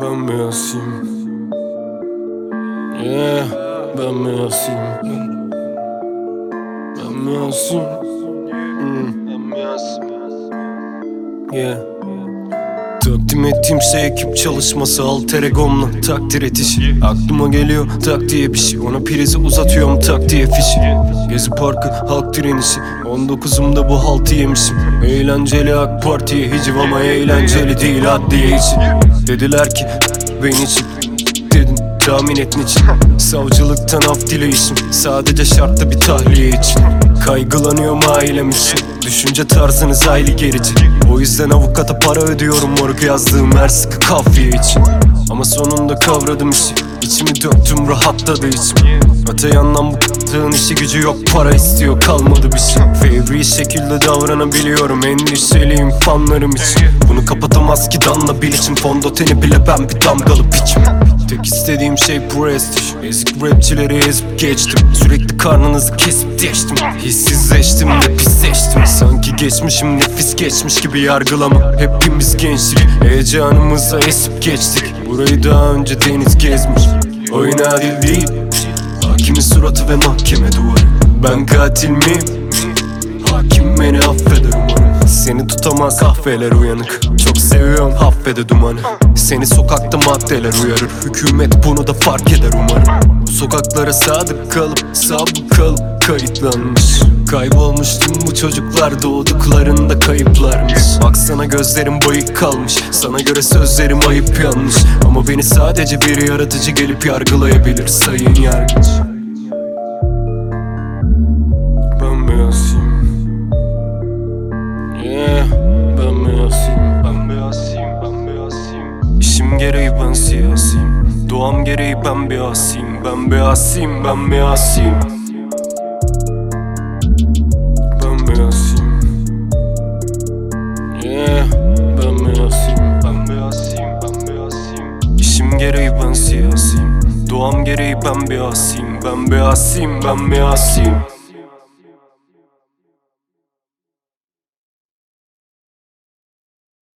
Ben beyazıyım Yeah Ben beyazıyım Ben beyazıyım hmm. Ben beyazıyım Yeah Takdim ettiğim şey ekip çalışması alter egomla takdir et işi Aklıma geliyor tak diye bir şey. Ona prizi uzatıyorum tak diye fişi Gezi parkı halk direnişi. 19'umda bu haltı yemişim. Eğlenceli AK Parti'ye hiciv ama eğlenceli değil adliye için. Dediler ki ben için Dedim tahmin et niçin Savcılıktan af dileyişim. Sadece şartlı bir tahliye için. Kaygılanıyorum ailem için. Düşünce tarzınız aile gerici. O yüzden avukata para ödüyorum moruk yazdığım her sıkı kafiye için. Ama sonunda kavradım işi. İçimi döktüm rahatladı içim. Öte yandan bu k***lığın işi gücü yok Para istiyor kalmadı bir şey. Fevri şekilde davranabiliyorum Endişeliyim fanlarım için. Bunu kapatamaz ki damla bilicim Fondöteni bile ben bir damgalı piçim Tek istediğim şey prestij Ezik rapçileri ezip geçtim. Sürekli karnınızı kesip deştim Hissizleştim ve pisleştim Sanki geçmişim nefis geçmiş gibi yargılama. Hepimiz gençlik Heyecanımıza esip geçtik. Burayı daha önce deniz gezmiş. Oyun adil değil Hakimin suratı ve mahkeme duvarı. Ben katil miyim? Hakim beni affeder umarım. Seni tutamaz kahveler uyanık seviyorum affede dumanı. Seni sokakta maddeler uyarır. Hükümet bunu da fark eder umarım. Sokaklara sadık kalıp sabık kalıp kayıtlanmış. Kaybolmuş tüm bu çocuklar doğduklarında kayıplarmış. Baksana gözlerim bayık kalmış. Sana göre sözlerim ayıp yanlış. Ama beni sadece bir yaratıcı gelip yargılayabilir sayın yargıç İşim gereği ben siyasiyim? Doğam gereği ben beyazıyım Ben beyazıyım Ben beyazıyım Ben beyazıyım Yeah Ben beyazıyım Ben beyazıyım Ben beyazıyım İşim gereği ben siyasiyim. Doğam gereği ben beyazıyım Ben beyazıyım Ben beyazıyım